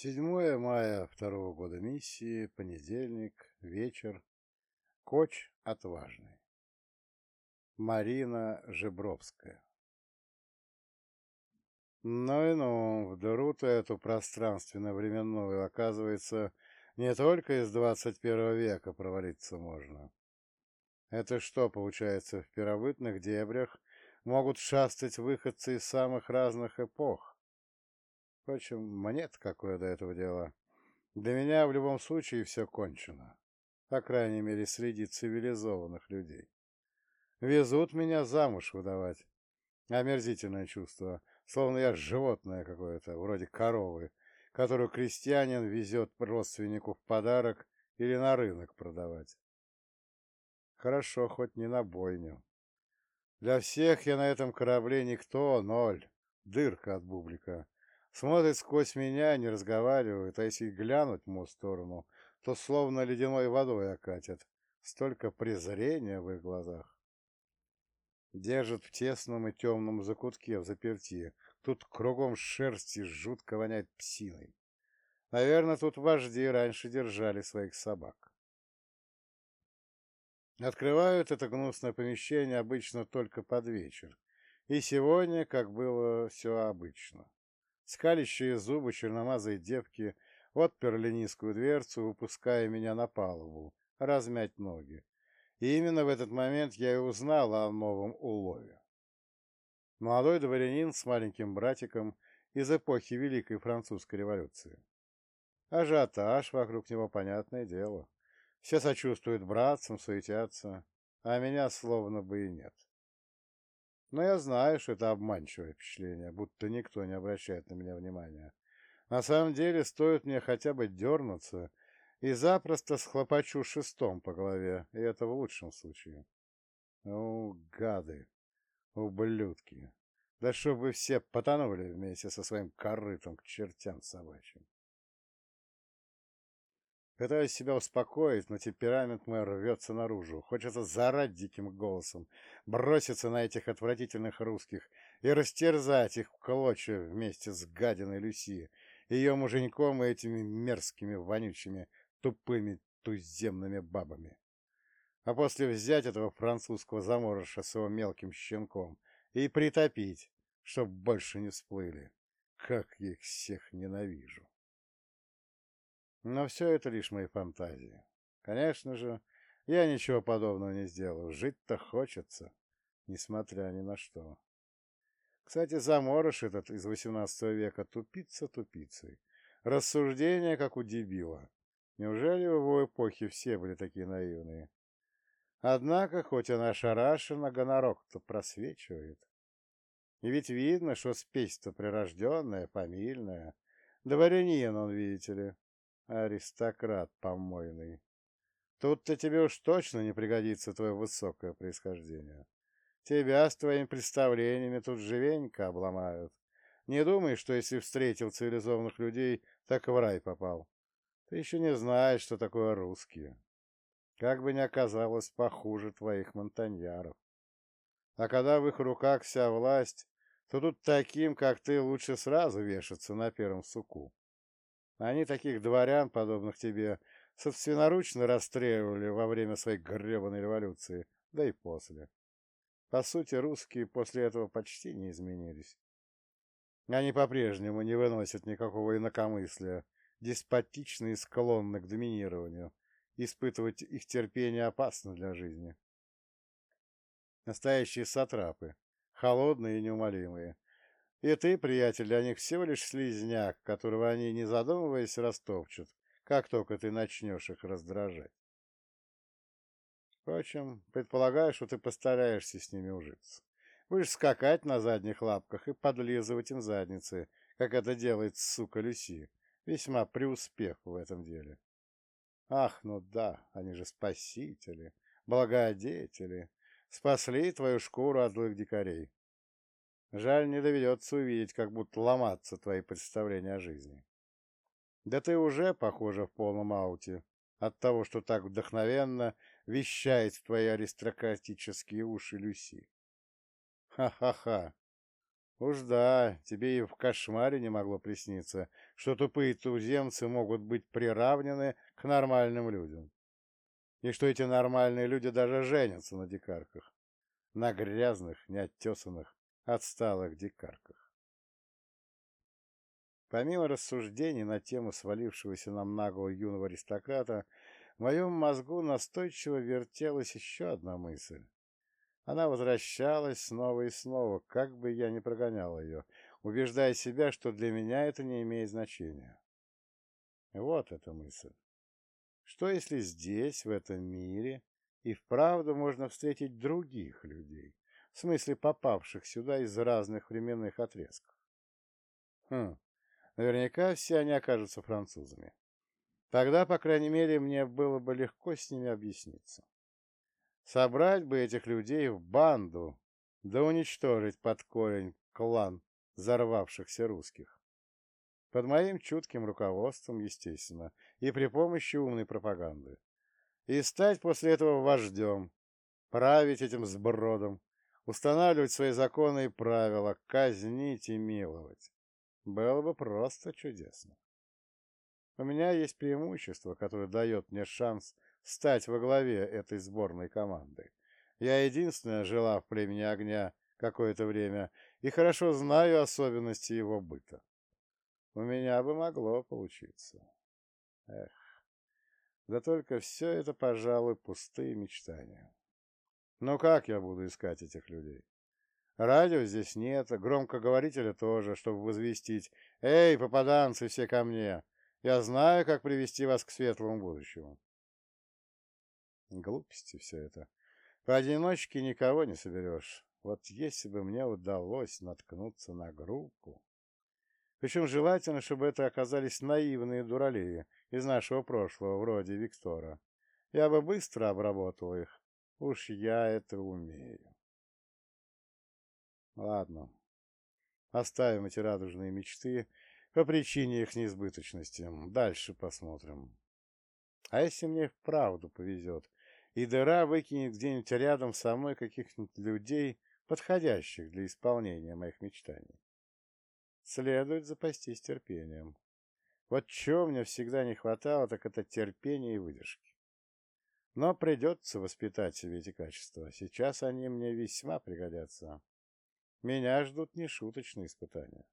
7 мая второго года миссии, понедельник, вечер. Коч отважный. Марина Жебровская. Ну и ну, в дыру-то эту пространственно-временную, оказывается, не только из 21 века провалиться можно. Это что, получается, в первобытных дебрях могут шастать выходцы из самых разных эпох? Впрочем, мне-то какое до этого дело. Для меня в любом случае все кончено. По крайней мере, среди цивилизованных людей. Везут меня замуж выдавать. Омерзительное чувство, словно я животное какое-то, вроде коровы, которую крестьянин везет родственнику в подарок или на рынок продавать. Хорошо, хоть не на бойню. Для всех я на этом корабле никто, ноль, дырка от бублика, Смотрит сквозь меня, не разговаривает, а если глянуть в мою сторону, то словно ледяной водой окатят. Столько презрения в их глазах. Держат в тесном и темном закутке в заперти. Тут кругом шерсти жутко воняет псиной. Наверное, тут вожди раньше держали своих собак. Открывают это гнусное помещение обычно только под вечер. И сегодня, как было все обычно. Скалящие зубы черномазые девки отперли низкую дверцу, выпуская меня на палубу, размять ноги. И именно в этот момент я и узнал о новом улове. Молодой дворянин с маленьким братиком из эпохи Великой Французской революции. Ажиотаж вокруг него, понятное дело. Все сочувствуют братцам, суетятся, а меня словно бы и нет. Но я знаю, что это обманчивое впечатление, будто никто не обращает на меня внимания. На самом деле, стоит мне хотя бы дернуться, и запросто схлопочу шестом по голове, и это в лучшем случае. О, гады, ублюдки! Да чтобы все потонули вместе со своим корытом к чертям собачьим. Пытаюсь себя успокоить, но темперамент мой рвется наружу. Хочется заорать диким голосом, броситься на этих отвратительных русских и растерзать их в клочья вместе с гадиной Люси, ее муженьком и этими мерзкими, вонючими, тупыми туземными бабами. А после взять этого французского заморыша с его мелким щенком и притопить, чтоб больше не всплыли. Как я их всех ненавижу! Но все это лишь мои фантазии. Конечно же, я ничего подобного не сделал. Жить-то хочется, несмотря ни на что. Кстати, заморыш этот из XVIII века тупица тупицей. Рассуждения, как у дебила. Неужели в его эпохе все были такие наивные? Однако, хоть она шарашена, гонорок-то просвечивает. И ведь видно, что спесь-то прирожденная, фамильная. Дворянин он, видите ли. Аристократ помойный. Тут-то тебе уж точно не пригодится твое высокое происхождение. Тебя с твоими представлениями тут живенько обломают. Не думай, что если встретил цивилизованных людей, так в рай попал. Ты еще не знаешь, что такое русские. Как бы ни оказалось похуже твоих монтаньяров. А когда в их руках вся власть, то тут таким, как ты, лучше сразу вешаться на первом суку. Они таких дворян, подобных тебе, собственноручно расстреливали во время своей гребаной революции, да и после. По сути, русские после этого почти не изменились. Они по-прежнему не выносят никакого инакомыслия, деспотичны и склонны к доминированию. Испытывать их терпение опасно для жизни. Настоящие сатрапы, холодные и неумолимые, и ты, приятель, для них всего лишь слизняк, которого они, не задумываясь, растопчут, как только ты начнешь их раздражать. Впрочем, предполагаю, что ты постараешься с ними ужиться. Будешь скакать на задних лапках и подлизывать им задницы, как это делает сука Люси, весьма преуспев в этом деле. Ах, ну да, они же спасители, благодетели, спасли твою шкуру от злых дикарей. Жаль, не доведется увидеть, как будут ломаться твои представления о жизни. Да ты уже, похоже, в полном ауте от того, что так вдохновенно вещает в твои аристократические уши Люси. Ха-ха-ха. Уж да, тебе и в кошмаре не могло присниться, что тупые туземцы могут быть приравнены к нормальным людям. И что эти нормальные люди даже женятся на дикарках. На грязных, неоттесанных, отсталых дикарках. Помимо рассуждений на тему свалившегося нам наглого юного аристократа, в моем мозгу настойчиво вертелась еще одна мысль. Она возвращалась снова и снова, как бы я ни прогонял ее, убеждая себя, что для меня это не имеет значения. Вот эта мысль. Что если здесь, в этом мире, и вправду можно встретить других людей, в смысле попавших сюда из разных временных отрезков? Хм, наверняка все они окажутся французами. Тогда, по крайней мере, мне было бы легко с ними объясниться. Собрать бы этих людей в банду, да уничтожить под корень клан взорвавшихся русских. Под моим чутким руководством, естественно, и при помощи умной пропаганды. И стать после этого вождем, править этим сбродом, устанавливать свои законы и правила, казнить и миловать. Было бы просто чудесно. У меня есть преимущество, которое дает мне шанс стать во главе этой сборной команды. Я единственная жила в племени огня какое-то время и хорошо знаю особенности его быта. У меня бы могло получиться. Эх, да только все это, пожалуй, пустые мечтания. Но как я буду искать этих людей? Радио здесь нет, громкоговорителя тоже, чтобы возвестить «Эй, попаданцы, все ко мне!» Я знаю, как привести вас к светлому будущему. Глупости все это. Поодиночке никого не соберешь. Вот если бы мне удалось наткнуться на группу... Причем желательно, чтобы это оказались наивные дуралеи из нашего прошлого, вроде Виктора. Я бы быстро обработал их. Уж я это умею. Ладно. Оставим эти радужные мечты по причине их неизбыточности. Дальше посмотрим. А если мне вправду повезет, и дыра выкинет где-нибудь рядом со мной каких-нибудь людей, подходящих для исполнения моих мечтаний? Следует запастись терпением. Вот чего мне всегда не хватало, так это терпения и выдержки. Но придется воспитать себе эти качества. Сейчас они мне весьма пригодятся. Меня ждут нешуточные испытания.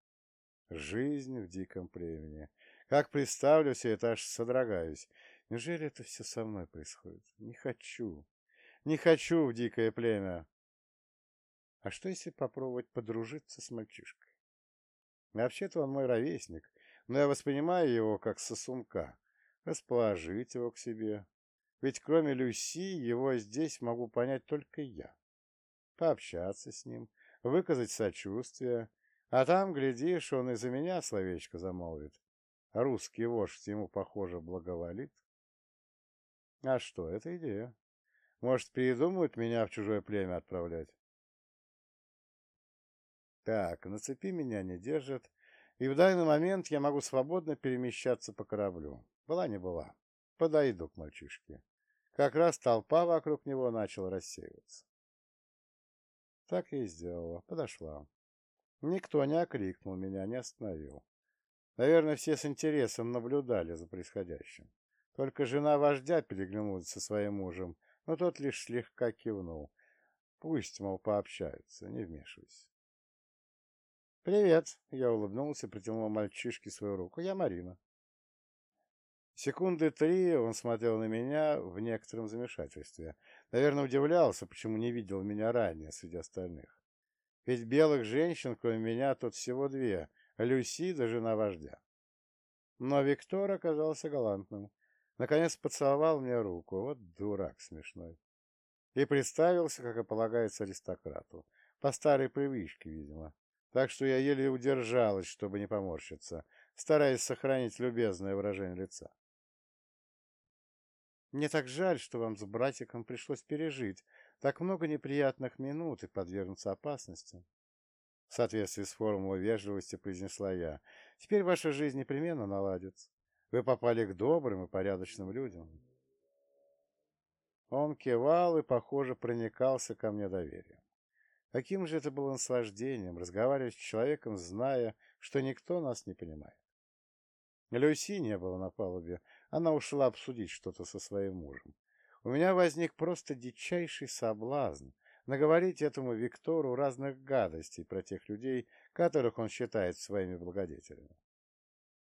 Жизнь в диком племени. Как представлю все это, аж содрогаюсь. Неужели это все со мной происходит? Не хочу. Не хочу в дикое племя. А что, если попробовать подружиться с мальчишкой? Вообще-то он мой ровесник, но я воспринимаю его как сосунка. Расположить его к себе. Ведь кроме Люси, его здесь могу понять только я. Пообщаться с ним, выказать сочувствие, а там, глядишь, он и за меня словечко замолвит. Русский вождь ему, похоже, благоволит. А что, это идея. Может, передумают меня в чужое племя отправлять? Так, на цепи меня не держат, и в данный момент я могу свободно перемещаться по кораблю. Была не была. Подойду к мальчишке. Как раз толпа вокруг него начала рассеиваться. Так я и сделала. Подошла. Никто не окликнул меня, не остановил. Наверное, все с интересом наблюдали за происходящим. Только жена вождя переглянулась со своим мужем, но тот лишь слегка кивнул. Пусть, мол, пообщаются, не вмешивайся. «Привет!» — я улыбнулся и протянул мальчишке свою руку. «Я Марина». Секунды три он смотрел на меня в некотором замешательстве. Наверное, удивлялся, почему не видел меня ранее среди остальных. Ведь белых женщин, кроме меня, тут всего две — Люси да жена вождя. Но Виктор оказался галантным. Наконец поцеловал мне руку. Вот дурак смешной. И представился, как и полагается аристократу. По старой привычке, видимо. Так что я еле удержалась, чтобы не поморщиться, стараясь сохранить любезное выражение лица. Мне так жаль, что вам с братиком пришлось пережить так много неприятных минут и подвергнуться опасности. В соответствии с формулой вежливости произнесла я. Теперь ваша жизнь непременно наладится. Вы попали к добрым и порядочным людям. Он кивал и, похоже, проникался ко мне доверием. Каким же это было наслаждением разговаривать с человеком, зная, что никто нас не понимает. Люси не было на палубе, она ушла обсудить что-то со своим мужем. У меня возник просто дичайший соблазн наговорить этому Виктору разных гадостей про тех людей, которых он считает своими благодетелями.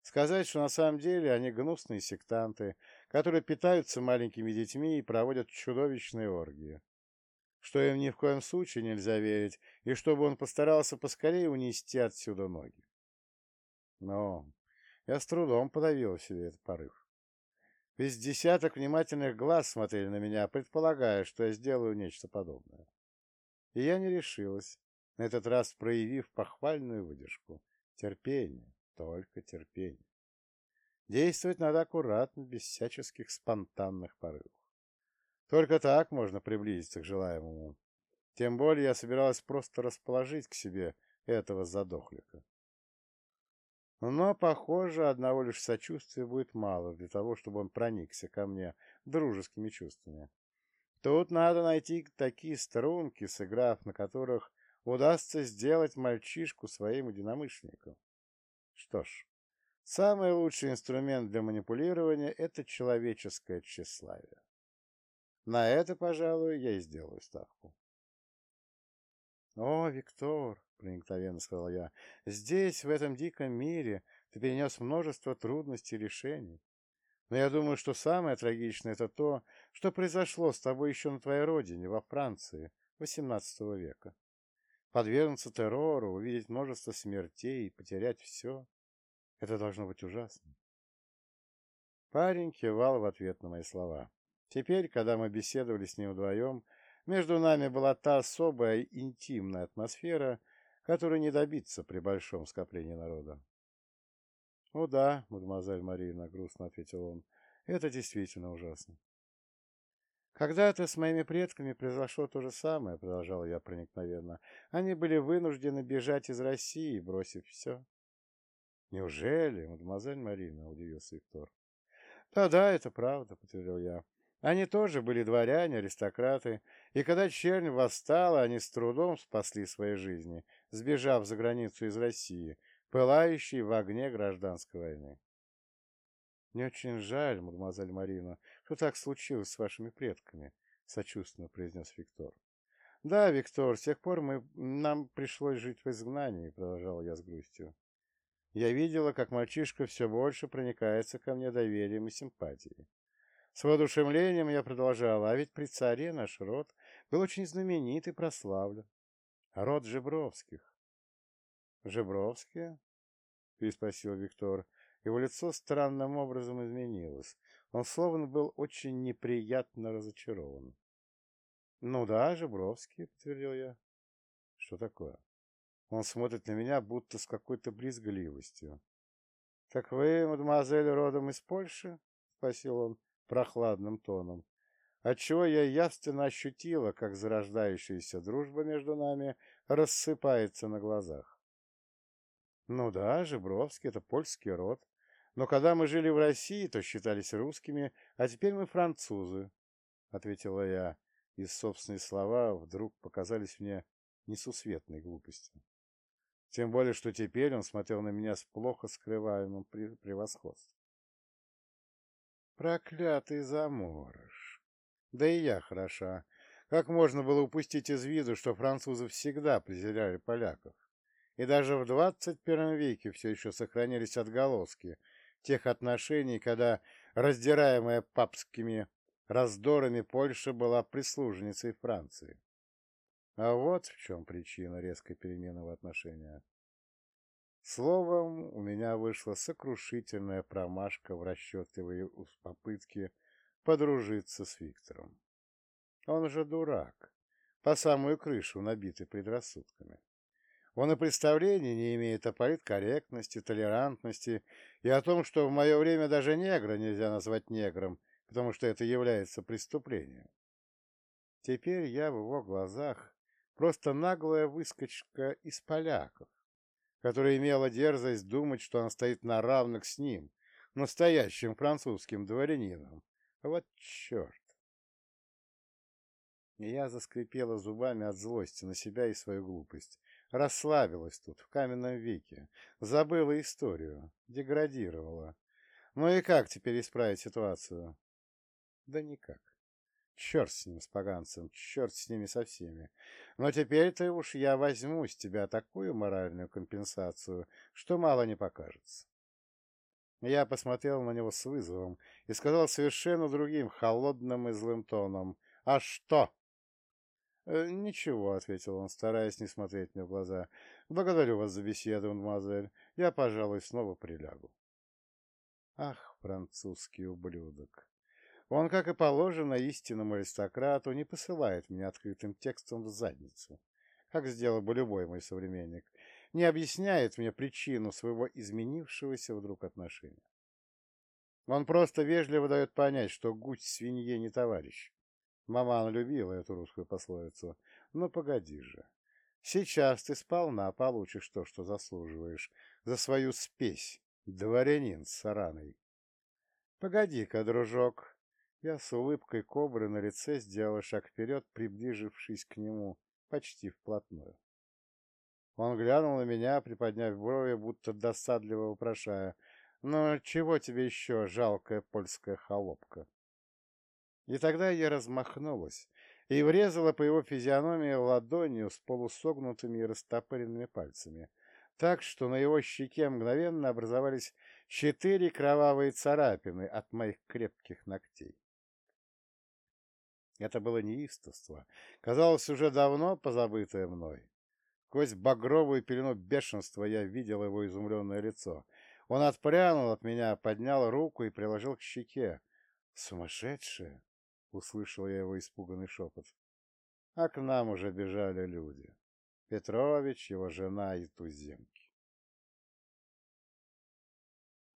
Сказать, что на самом деле они гнусные сектанты, которые питаются маленькими детьми и проводят чудовищные оргии. Что им ни в коем случае нельзя верить, и чтобы он постарался поскорее унести отсюда ноги. Но я с трудом подавил себе этот порыв. Весь десяток внимательных глаз смотрели на меня, предполагая, что я сделаю нечто подобное. И я не решилась, на этот раз проявив похвальную выдержку. Терпение, только терпение. Действовать надо аккуратно, без всяческих спонтанных порывов. Только так можно приблизиться к желаемому. Тем более я собиралась просто расположить к себе этого задохлика. Но, похоже, одного лишь сочувствия будет мало для того, чтобы он проникся ко мне дружескими чувствами. Тут надо найти такие струнки, сыграв на которых удастся сделать мальчишку своим единомышленником. Что ж, самый лучший инструмент для манипулирования — это человеческое тщеславие. На это, пожалуй, я и сделаю ставку. — О, Виктор, — проникновенно сказал я, — здесь, в этом диком мире, ты перенес множество трудностей и решений. Но я думаю, что самое трагичное — это то, что произошло с тобой еще на твоей родине, во Франции, XVIII века. Подвергнуться террору, увидеть множество смертей и потерять все — это должно быть ужасно. Парень кивал в ответ на мои слова. Теперь, когда мы беседовали с ним вдвоем, между нами была та особая интимная атмосфера, которую не добиться при большом скоплении народа. — О да, мадемуазель Марина, — грустно ответил он, — это действительно ужасно. Когда-то с моими предками произошло то же самое, — продолжал я проникновенно. Они были вынуждены бежать из России, бросив все. — Неужели, мадемуазель Марина? — удивился Виктор. Да, — Да-да, это правда, — подтвердил я. Они тоже были дворяне, аристократы, и когда чернь восстала, они с трудом спасли свои жизни, сбежав за границу из России, пылающей в огне гражданской войны. — Мне очень жаль, мадемуазель Марина, что так случилось с вашими предками, — сочувственно произнес Виктор. — Да, Виктор, с тех пор мы, нам пришлось жить в изгнании, — продолжал я с грустью. Я видела, как мальчишка все больше проникается ко мне доверием и симпатией. С воодушевлением я продолжала, а ведь при царе наш род был очень знаменит и прославлен. Род Жебровских. «Жебровские?» — переспросил Виктор. Его лицо странным образом изменилось. Он словно был очень неприятно разочарован. «Ну да, Жебровские», — подтвердил я. «Что такое?» Он смотрит на меня, будто с какой-то брезгливостью. «Так вы, мадемуазель, родом из Польши?» — спросил он прохладным тоном, отчего я явственно ощутила, как зарождающаяся дружба между нами рассыпается на глазах. Ну да, Жебровский — это польский род, но когда мы жили в России, то считались русскими, а теперь мы французы, — ответила я, и собственные слова вдруг показались мне несусветной глупостью. Тем более, что теперь он смотрел на меня с плохо скрываемым превосходством. Проклятый заморож. Да и я хороша. Как можно было упустить из виду, что французы всегда презирали поляков? И даже в двадцать первом веке все еще сохранились отголоски тех отношений, когда, раздираемая папскими раздорами, Польша была прислужницей Франции. А вот в чем причина резкой перемены в отношениях. Словом, у меня вышла сокрушительная промашка в расчетливой попытке подружиться с Виктором. Он же дурак, по самую крышу набитый предрассудками. Он и представления не имеет о политкорректности, толерантности и о том, что в мое время даже негра нельзя назвать негром, потому что это является преступлением. Теперь я в его глазах просто наглая выскочка из поляков, которая имела дерзость думать, что она стоит на равных с ним, настоящим французским дворянином. Вот черт! Я заскрипела зубами от злости на себя и свою глупость. Расслабилась тут, в каменном веке. Забыла историю. Деградировала. Ну и как теперь исправить ситуацию? Да никак. Черт с ним, с поганцем, черт с ними со всеми. Но теперь-то уж я возьму с тебя такую моральную компенсацию, что мало не покажется. Я посмотрел на него с вызовом и сказал совершенно другим, холодным и злым тоном. «А что?» «Э, «Ничего», — ответил он, стараясь не смотреть мне в глаза. «Благодарю вас за беседу, мадемуазель. Я, пожалуй, снова прилягу». Ах, французский ублюдок! Он, как и положено истинному аристократу, не посылает меня открытым текстом в задницу, как сделал бы любой мой современник, не объясняет мне причину своего изменившегося вдруг отношения. Он просто вежливо дает понять, что гусь свинье не товарищ. Маман любила эту русскую пословицу. Но погоди же. Сейчас ты сполна получишь то, что заслуживаешь, за свою спесь, дворянин с сараной. Погоди-ка, дружок, я с улыбкой кобры на лице сделал шаг вперед, приближившись к нему почти вплотную. Он глянул на меня, приподняв брови, будто досадливо вопрошая, «Ну, чего тебе еще, жалкая польская холопка?» И тогда я размахнулась и врезала по его физиономии ладонью с полусогнутыми и растопыренными пальцами, так что на его щеке мгновенно образовались четыре кровавые царапины от моих крепких ногтей. Это было неистовство, казалось, уже давно позабытое мной. Сквозь багровую пелену бешенства я видел его изумленное лицо. Он отпрянул от меня, поднял руку и приложил к щеке. «Сумасшедшие!» — услышал я его испуганный шепот. А к нам уже бежали люди. Петрович, его жена и туземки.